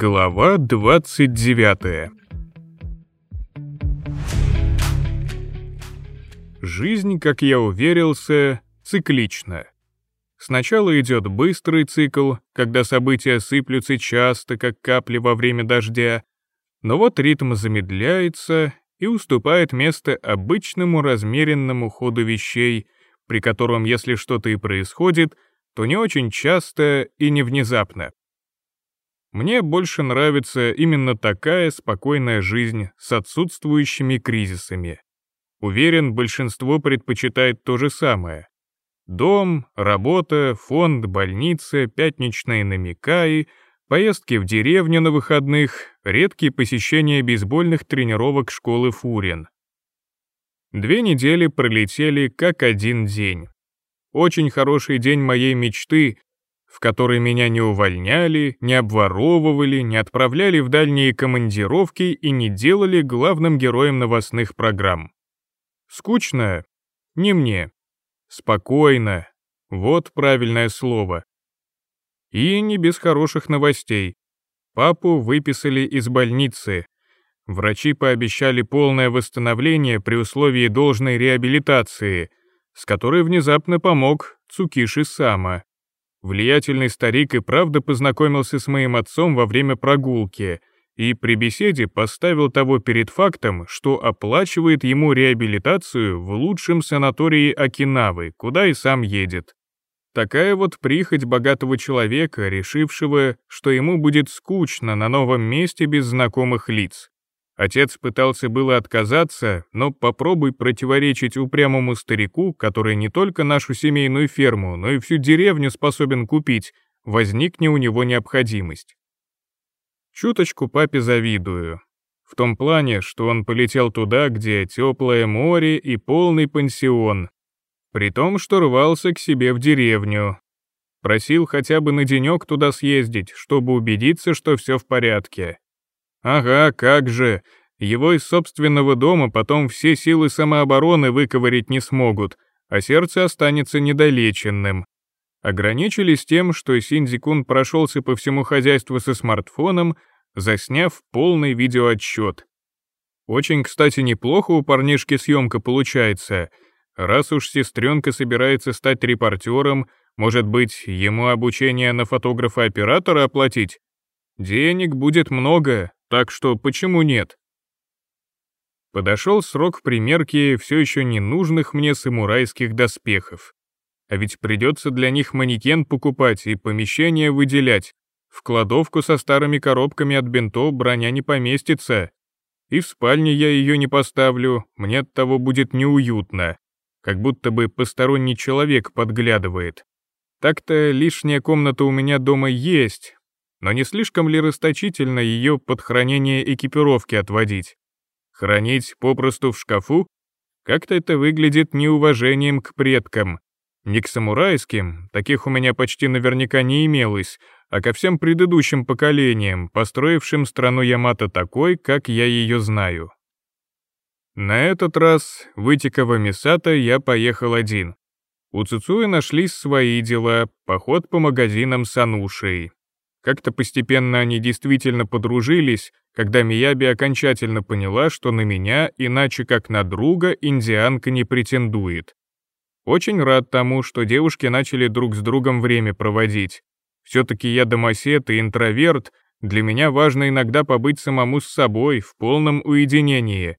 Глава 29 Жизнь, как я уверился, циклична. Сначала идет быстрый цикл, когда события сыплются часто, как капли во время дождя, но вот ритм замедляется и уступает место обычному размеренному ходу вещей, при котором, если что-то и происходит, то не очень часто и не внезапно. Мне больше нравится именно такая спокойная жизнь с отсутствующими кризисами. Уверен, большинство предпочитает то же самое. Дом, работа, фонд, больница, пятничные намека и поездки в деревню на выходных, редкие посещения бейсбольных тренировок школы Фурин. Две недели пролетели как один день. Очень хороший день моей мечты в которой меня не увольняли, не обворовывали, не отправляли в дальние командировки и не делали главным героем новостных программ. Скучно? Не мне. Спокойно. Вот правильное слово. И не без хороших новостей. Папу выписали из больницы. Врачи пообещали полное восстановление при условии должной реабилитации, с которой внезапно помог Цукиши Сама. Влиятельный старик и правда познакомился с моим отцом во время прогулки и при беседе поставил того перед фактом, что оплачивает ему реабилитацию в лучшем санатории Окинавы, куда и сам едет. Такая вот прихоть богатого человека, решившего, что ему будет скучно на новом месте без знакомых лиц. Отец пытался было отказаться, но попробуй противоречить упрямому старику, который не только нашу семейную ферму, но и всю деревню способен купить, возникне у него необходимость. Чуточку папе завидую. В том плане, что он полетел туда, где теплое море и полный пансион. При том, что рвался к себе в деревню. Просил хотя бы на денек туда съездить, чтобы убедиться, что все в порядке. Ага, как же. Его из собственного дома потом все силы самообороны выковырить не смогут, а сердце останется недолеченным. Ограничились тем, что Синдзикун прошелся по всему хозяйству со смартфоном, засняв полный видеоотчет. Очень, кстати, неплохо у парнишки съемка получается. Раз уж сестренка собирается стать репортером, может быть, ему обучение на фотографа-оператора оплатить? Денег будет много, так что почему нет? Подошел срок примерки все еще ненужных мне самурайских доспехов. А ведь придется для них манекен покупать и помещение выделять. В кладовку со старыми коробками от бинто броня не поместится. И в спальне я ее не поставлю, мне от того будет неуютно. Как будто бы посторонний человек подглядывает. Так-то лишняя комната у меня дома есть, но не слишком ли расточительно ее под хранение экипировки отводить? Хранить попросту в шкафу? Как-то это выглядит неуважением к предкам. Не к самурайским, таких у меня почти наверняка не имелось, а ко всем предыдущим поколениям, построившим страну Ямато такой, как я ее знаю. На этот раз в Итикова-Мисато я поехал один. У Цицуи нашлись свои дела, поход по магазинам с Анушей. Как-то постепенно они действительно подружились, когда Мияби окончательно поняла, что на меня, иначе как на друга, индианка не претендует. Очень рад тому, что девушки начали друг с другом время проводить. Все-таки я домосед и интроверт, для меня важно иногда побыть самому с собой в полном уединении.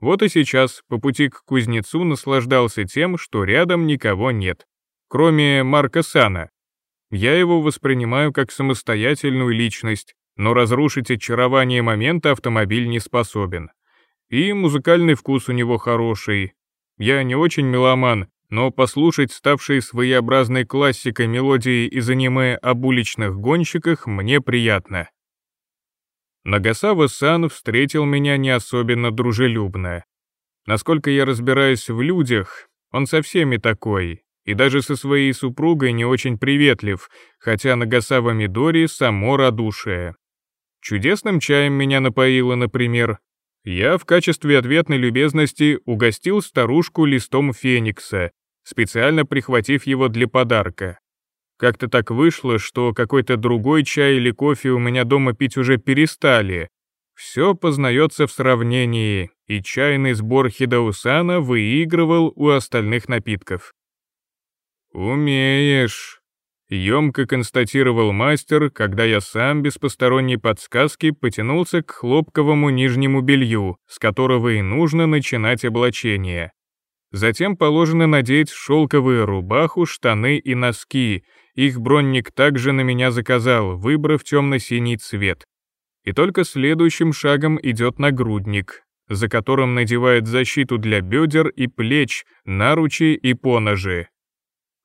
Вот и сейчас по пути к кузнецу наслаждался тем, что рядом никого нет, кроме Марка Сана, я его воспринимаю как самостоятельную личность, но разрушить очарование момента автомобиль не способен. И музыкальный вкус у него хороший. Я не очень меломан, но послушать ставшие своеобразной классикой мелодии из аниме об уличных гонщиках мне приятно. Нагасава-сан встретил меня не особенно дружелюбно. Насколько я разбираюсь в людях, он со всеми такой, и даже со своей супругой не очень приветлив, хотя Нагасава Мидори — само радушие. Чудесным чаем меня напоила, например. Я в качестве ответной любезности угостил старушку листом феникса, специально прихватив его для подарка. Как-то так вышло, что какой-то другой чай или кофе у меня дома пить уже перестали. Все познается в сравнении, и чайный сбор Хидаусана выигрывал у остальных напитков. «Умеешь», — емко констатировал мастер, когда я сам без посторонней подсказки потянулся к хлопковому нижнему белью, с которого и нужно начинать облачение. Затем положено надеть шелковую рубаху, штаны и носки. Их бронник также на меня заказал, выбрав темно-синий цвет. И только следующим шагом идет нагрудник, за которым надевает защиту для бедер и плеч, наручи и поножи.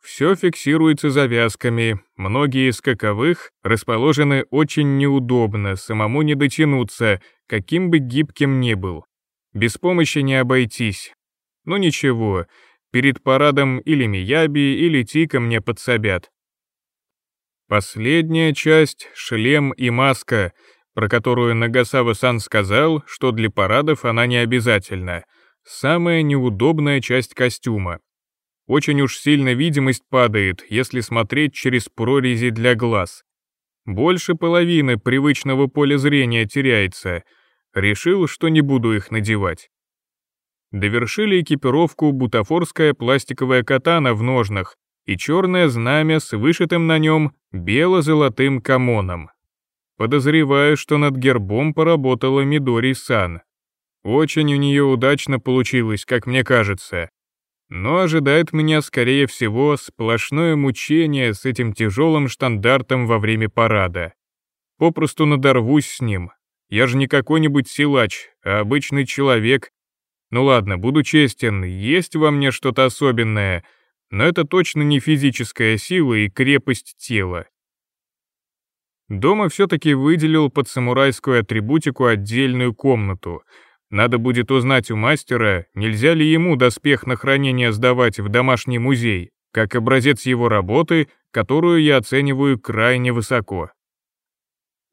Все фиксируется завязками, многие из каковых расположены очень неудобно, самому не дотянуться, каким бы гибким ни был. Без помощи не обойтись. Но ничего, перед парадом или Мияби, или Тика мне подсобят. Последняя часть — шлем и маска, про которую Нагасава-сан сказал, что для парадов она не обязательна. Самая неудобная часть костюма. Очень уж сильно видимость падает, если смотреть через прорези для глаз. Больше половины привычного поля зрения теряется. Решил, что не буду их надевать. Довершили экипировку бутафорская пластиковая катана в ножнах и черное знамя с вышитым на нем бело-золотым камоном. Подозреваю, что над гербом поработала Мидори Сан. Очень у нее удачно получилось, как мне кажется но ожидает меня, скорее всего, сплошное мучение с этим тяжелым штандартом во время парада. Попросту надорвусь с ним. Я же не какой-нибудь силач, а обычный человек. Ну ладно, буду честен, есть во мне что-то особенное, но это точно не физическая сила и крепость тела. Дома все-таки выделил под самурайскую атрибутику отдельную комнату — надо будет узнать у мастера, нельзя ли ему доспех на хранение сдавать в домашний музей, как образец его работы, которую я оцениваю крайне высоко.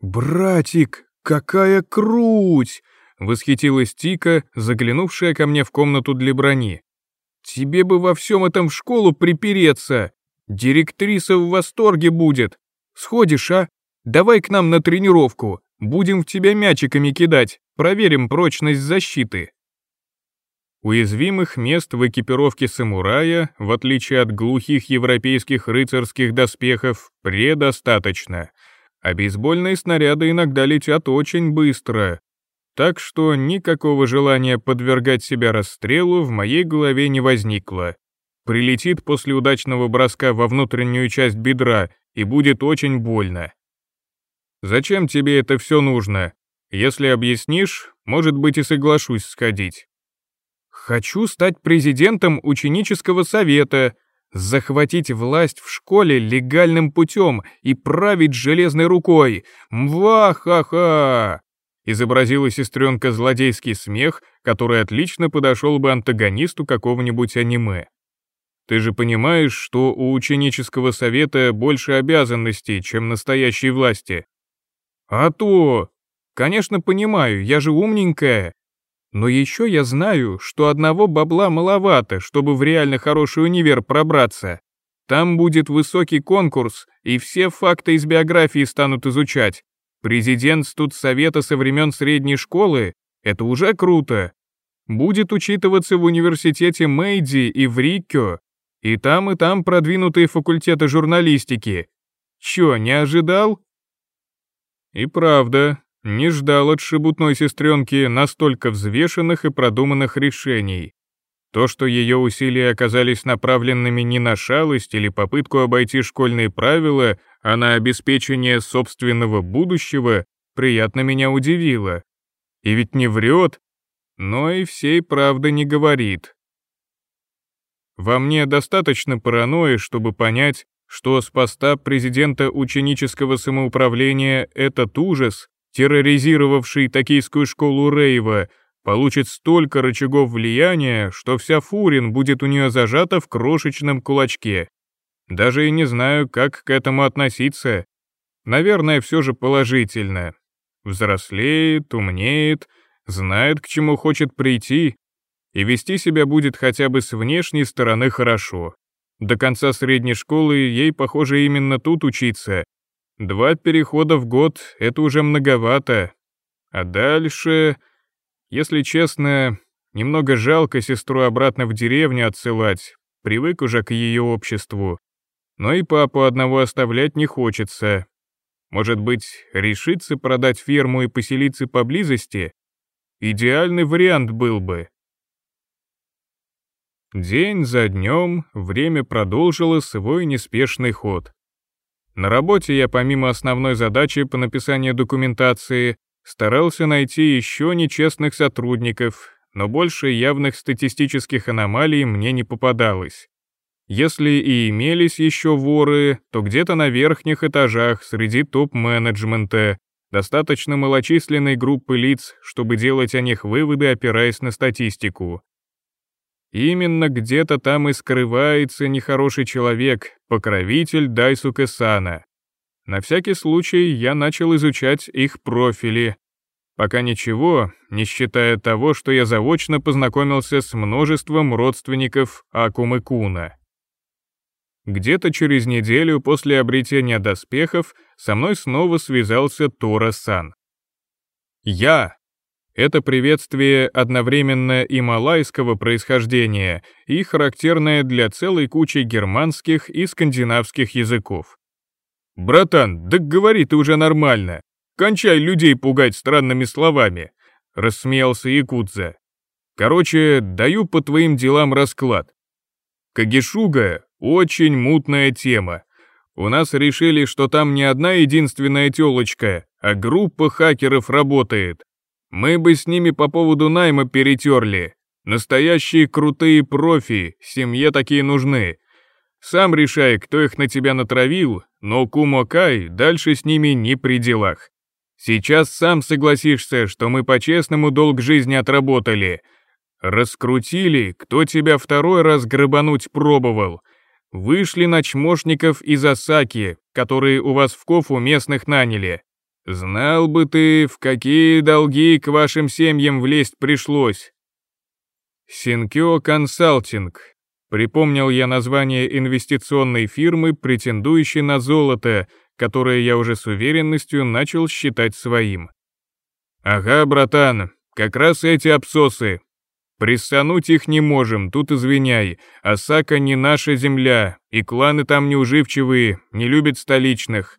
«Братик, какая круть!» — восхитилась Тика, заглянувшая ко мне в комнату для брони. «Тебе бы во всем этом в школу припереться! Директриса в восторге будет! Сходишь, а? Давай к нам на тренировку, будем в тебя мячиками кидать!» Проверим прочность защиты. Уязвимых мест в экипировке самурая, в отличие от глухих европейских рыцарских доспехов, предостаточно. А бейсбольные снаряды иногда летят очень быстро. Так что никакого желания подвергать себя расстрелу в моей голове не возникло. Прилетит после удачного броска во внутреннюю часть бедра и будет очень больно. «Зачем тебе это все нужно?» Если объяснишь, может быть и соглашусь сходить. Хочу стать президентом ученического совета, захватить власть в школе легальным путем и править железной рукой. Мва-ха-ха!» Изобразила сестренка злодейский смех, который отлично подошел бы антагонисту какого-нибудь аниме. «Ты же понимаешь, что у ученического совета больше обязанностей, чем настоящей власти?» «А то! Конечно, понимаю, я же умненькая. Но еще я знаю, что одного бабла маловато, чтобы в реально хороший универ пробраться. Там будет высокий конкурс, и все факты из биографии станут изучать. Президент тут совета со времен средней школы — это уже круто. Будет учитываться в университете Мэйди и в Риккё, и там, и там продвинутые факультеты журналистики. Чё, не ожидал? И правда, не ждал от шебутной сестренки настолько взвешенных и продуманных решений. То, что ее усилия оказались направленными не на шалость или попытку обойти школьные правила, а на обеспечение собственного будущего, приятно меня удивило. И ведь не врет, но и всей правды не говорит. Во мне достаточно паранойи, чтобы понять, что с поста президента ученического самоуправления этот ужас терроризировавший токийскую школу Рейва, получит столько рычагов влияния, что вся Фурин будет у нее зажата в крошечном кулачке. Даже и не знаю, как к этому относиться. Наверное, все же положительно. Взрослеет, умнеет, знает, к чему хочет прийти, и вести себя будет хотя бы с внешней стороны хорошо. До конца средней школы ей, похоже, именно тут учиться, Два перехода в год — это уже многовато. А дальше... Если честно, немного жалко сестру обратно в деревню отсылать, привык уже к ее обществу. Но и папу одного оставлять не хочется. Может быть, решиться продать ферму и поселиться поблизости? Идеальный вариант был бы. День за днем время продолжило свой неспешный ход. На работе я помимо основной задачи по написанию документации старался найти еще нечестных сотрудников, но больше явных статистических аномалий мне не попадалось. Если и имелись еще воры, то где-то на верхних этажах среди топ-менеджмента, достаточно малочисленной группы лиц, чтобы делать о них выводы, опираясь на статистику. Именно где-то там и скрывается нехороший человек, покровитель Дайсука Сана. На всякий случай я начал изучать их профили. Пока ничего, не считая того, что я заочно познакомился с множеством родственников Акумы Куна. Где-то через неделю после обретения доспехов со мной снова связался Тора Сан. «Я это приветствие одновременно и малайского происхождения, и характерное для целой кучи германских и скандинавских языков. «Братан, да говори ты уже нормально! Кончай людей пугать странными словами!» — рассмеялся Якудза. «Короче, даю по твоим делам расклад. Кагишуга — очень мутная тема. У нас решили, что там не одна единственная тёлочка, а группа хакеров работает. Мы бы с ними по поводу найма перетерли. Настоящие крутые профи, семье такие нужны. Сам решай, кто их на тебя натравил, но Кумо Кай дальше с ними не при делах. Сейчас сам согласишься, что мы по-честному долг жизни отработали. Раскрутили, кто тебя второй раз грабануть пробовал. Вышли на чмошников из Осаки, которые у вас в кофу местных наняли. Знал бы ты, в какие долги к вашим семьям влезть пришлось. Синкио Консалтинг. Припомнил я название инвестиционной фирмы, претендующей на золото, которое я уже с уверенностью начал считать своим. «Ага, братан, как раз эти абсосы. Пристануть их не можем, тут извиняй. Осака не наша земля, и кланы там неуживчивые, не любят столичных.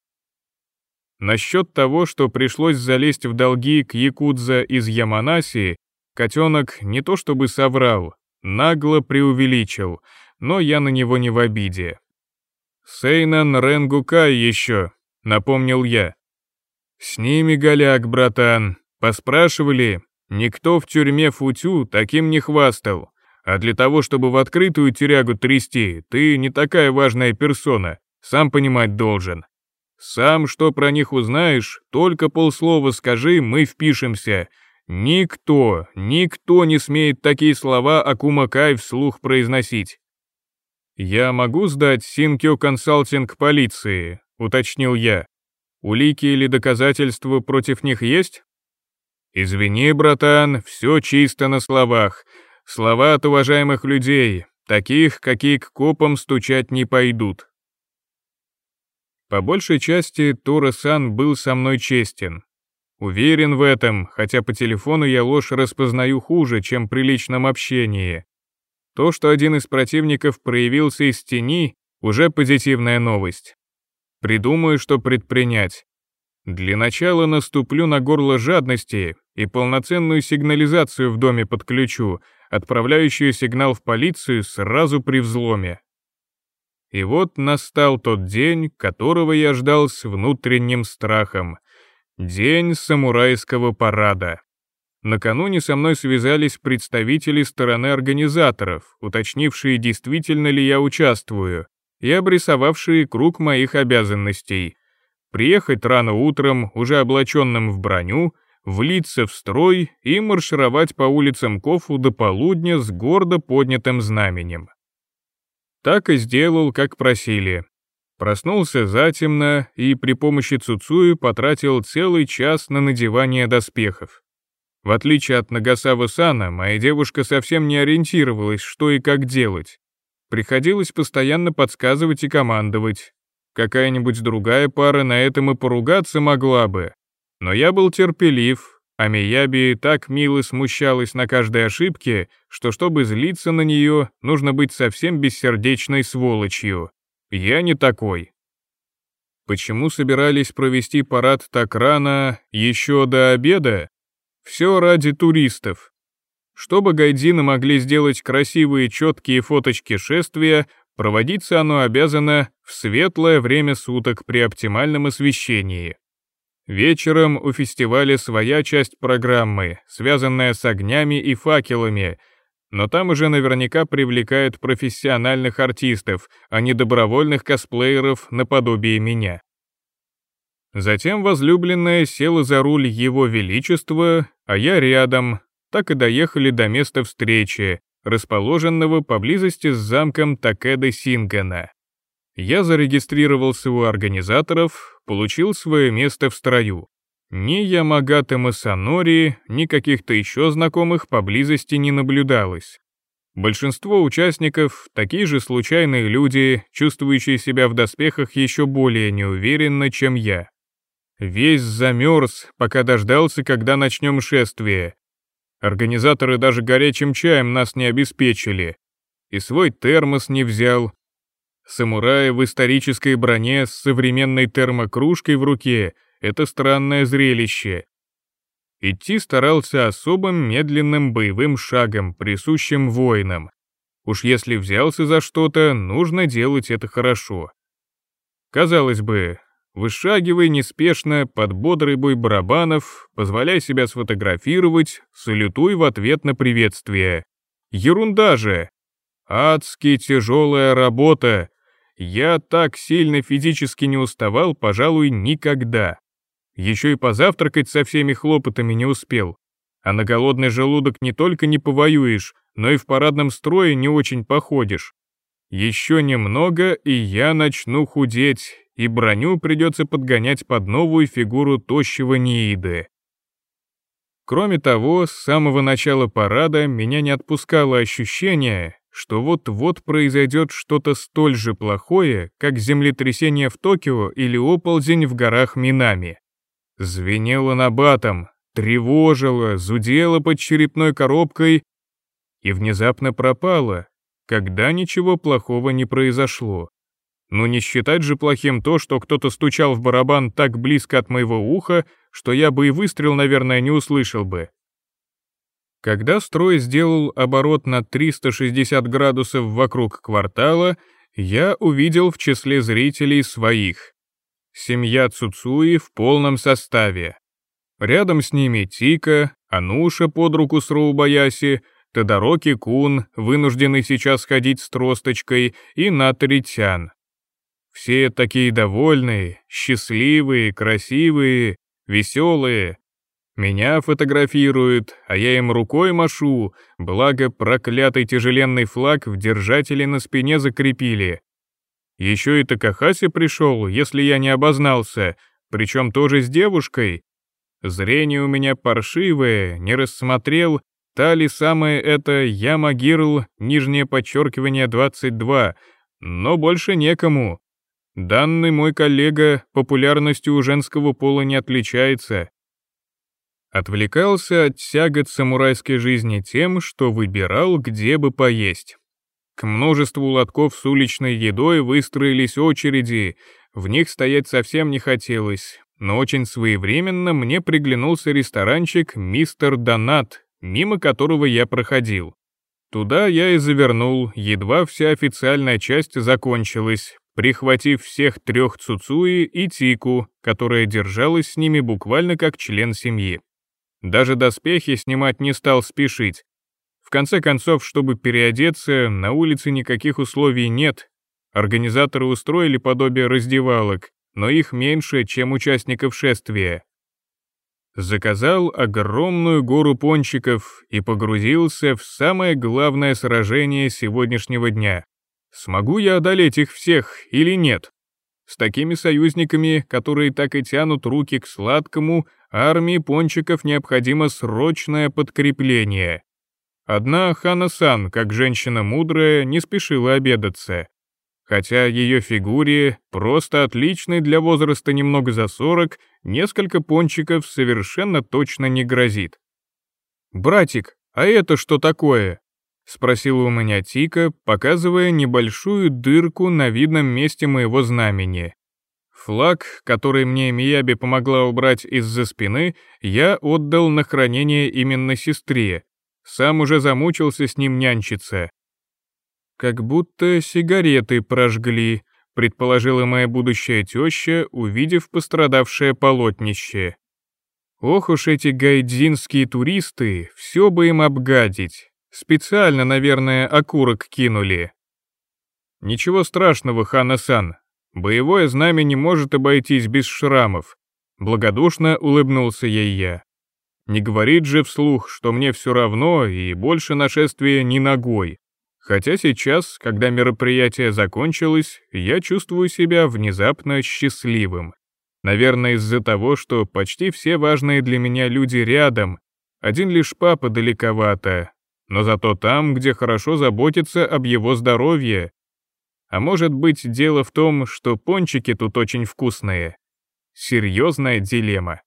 Насчет того, что пришлось залезть в долги к Якудзе из Яманаси, котенок не то чтобы соврал, нагло преувеличил, но я на него не в обиде. «Сейнан Ренгукай еще», — напомнил я. «С ними голяк, братан. Поспрашивали. Никто в тюрьме Футю таким не хвастал. А для того, чтобы в открытую тюрягу трясти, ты не такая важная персона, сам понимать должен. Сам что про них узнаешь, только полслова скажи, мы впишемся. Никто, никто не смеет такие слова Акумакай вслух произносить. Я могу сдать Синкё консалтинг полиции, уточнил я. Улики или доказательства против них есть? Извини, братан, все чисто на словах. Слова от уважаемых людей, таких, какие к копам стучать не пойдут. По большей части Тура-сан был со мной честен. Уверен в этом, хотя по телефону я ложь распознаю хуже, чем при личном общении. То, что один из противников проявился из тени, уже позитивная новость. Придумаю, что предпринять. Для начала наступлю на горло жадности и полноценную сигнализацию в доме подключу, отправляющую сигнал в полицию сразу при взломе. И вот настал тот день, которого я ждал с внутренним страхом. День самурайского парада. Накануне со мной связались представители стороны организаторов, уточнившие, действительно ли я участвую, и обрисовавшие круг моих обязанностей. Приехать рано утром, уже облаченным в броню, влиться в строй и маршировать по улицам Кофу до полудня с гордо поднятым знаменем. Так и сделал, как просили. Проснулся затемно и при помощи Цуцуи потратил целый час на надевание доспехов. В отличие от Нагасавы Сана, моя девушка совсем не ориентировалась, что и как делать. Приходилось постоянно подсказывать и командовать. Какая-нибудь другая пара на этом и поругаться могла бы. Но я был терпелив, а Мияби так мило смущалась на каждой ошибке, что чтобы злиться на нее, нужно быть совсем бессердечной сволочью. Я не такой. Почему собирались провести парад так рано, еще до обеда? Все ради туристов. Чтобы гайдины могли сделать красивые четкие фоточки шествия, проводиться оно обязано в светлое время суток при оптимальном освещении. Вечером у фестиваля своя часть программы, связанная с огнями и факелами, но там уже наверняка привлекают профессиональных артистов, а не добровольных косплееров наподобие меня. Затем возлюбленная села за руль его величества, а я рядом, так и доехали до места встречи, расположенного поблизости с замком Такеда Сингана. Я зарегистрировал его организаторов, получил свое место в строю. Ни Ямагата Масанори, ни каких-то еще знакомых поблизости не наблюдалось. Большинство участников — такие же случайные люди, чувствующие себя в доспехах еще более неуверенно, чем я. Весь замерз, пока дождался, когда начнем шествие. Организаторы даже горячим чаем нас не обеспечили. И свой термос не взял, Самурая в исторической броне с современной термокружкой в руке — это странное зрелище. Идти старался особым медленным боевым шагом, присущим воинам. Уж если взялся за что-то, нужно делать это хорошо. Казалось бы, вышагивай неспешно под бодрый бой барабанов, позволяй себя сфотографировать, салютуй в ответ на приветствие. Ерунда же! Адски тяжелая работа, я так сильно физически не уставал, пожалуй, никогда. Еще и позавтракать со всеми хлопотами не успел. А на голодный желудок не только не повоюешь, но и в парадном строе не очень походишь. Еще немного, и я начну худеть, и броню придется подгонять под новую фигуру тощего Нииды. Кроме того, с самого начала парада меня не отпускало ощущение, что вот-вот произойдет что-то столь же плохое, как землетрясение в Токио или оползень в горах Минами. Звенело набатом, тревожило, зудело под черепной коробкой и внезапно пропало, когда ничего плохого не произошло. Но не считать же плохим то, что кто-то стучал в барабан так близко от моего уха, что я бы и выстрел, наверное, не услышал бы. Когда строй сделал оборот на 360 градусов вокруг квартала, я увидел в числе зрителей своих. Семья Цуцуи в полном составе. Рядом с ними Тика, Ануша под руку с Роубаяси, Тодороки Кун, вынужденный сейчас ходить с тросточкой, и Натритян. Все такие довольные, счастливые, красивые, веселые, меня фотографируют, а я им рукой машу, благо проклятый тяжеленный флаг в держателе на спине закрепили. Еще и Такахаси пришел, если я не обознался, причем тоже с девушкой. Зрение у меня паршивое, не рассмотрел, та ли самая это Яма Гирл, нижнее подчеркивание 22, но больше некому. Данный мой коллега популярностью у женского пола не отличается отвлекался от тягот самурайской жизни тем, что выбирал, где бы поесть. К множеству лотков с уличной едой выстроились очереди, в них стоять совсем не хотелось, но очень своевременно мне приглянулся ресторанчик «Мистер Донат», мимо которого я проходил. Туда я и завернул, едва вся официальная часть закончилась, прихватив всех трех Цуцуи и Тику, которая держалась с ними буквально как член семьи. Даже доспехи снимать не стал спешить. В конце концов, чтобы переодеться, на улице никаких условий нет. Организаторы устроили подобие раздевалок, но их меньше, чем участников шествия. Заказал огромную гору пончиков и погрузился в самое главное сражение сегодняшнего дня. Смогу я одолеть их всех или нет? С такими союзниками, которые так и тянут руки к сладкому, армии пончиков необходимо срочное подкрепление. Одна Хана-сан, как женщина мудрая, не спешила обедаться. Хотя ее фигуре, просто отличной для возраста немного за 40, несколько пончиков совершенно точно не грозит. «Братик, а это что такое?» — спросила у меня Тика, показывая небольшую дырку на видном месте моего знамени. Флаг, который мне Мияби помогла убрать из-за спины, я отдал на хранение именно сестре. Сам уже замучился с ним нянчиться. «Как будто сигареты прожгли», — предположила моя будущая теща, увидев пострадавшее полотнище. «Ох уж эти гайдзинские туристы, все бы им обгадить. Специально, наверное, окурок кинули». «Ничего страшного, Хана-сан», Боевое знамя не может обойтись без шрамов. Благодушно улыбнулся ей я. Не говорит же вслух, что мне все равно и больше нашествия ни ногой. Хотя сейчас, когда мероприятие закончилось, я чувствую себя внезапно счастливым. Наверное, из-за того, что почти все важные для меня люди рядом. Один лишь папа далековато, но зато там, где хорошо заботится об его здоровье, а может быть, дело в том, что пончики тут очень вкусные. Серьезная дилемма.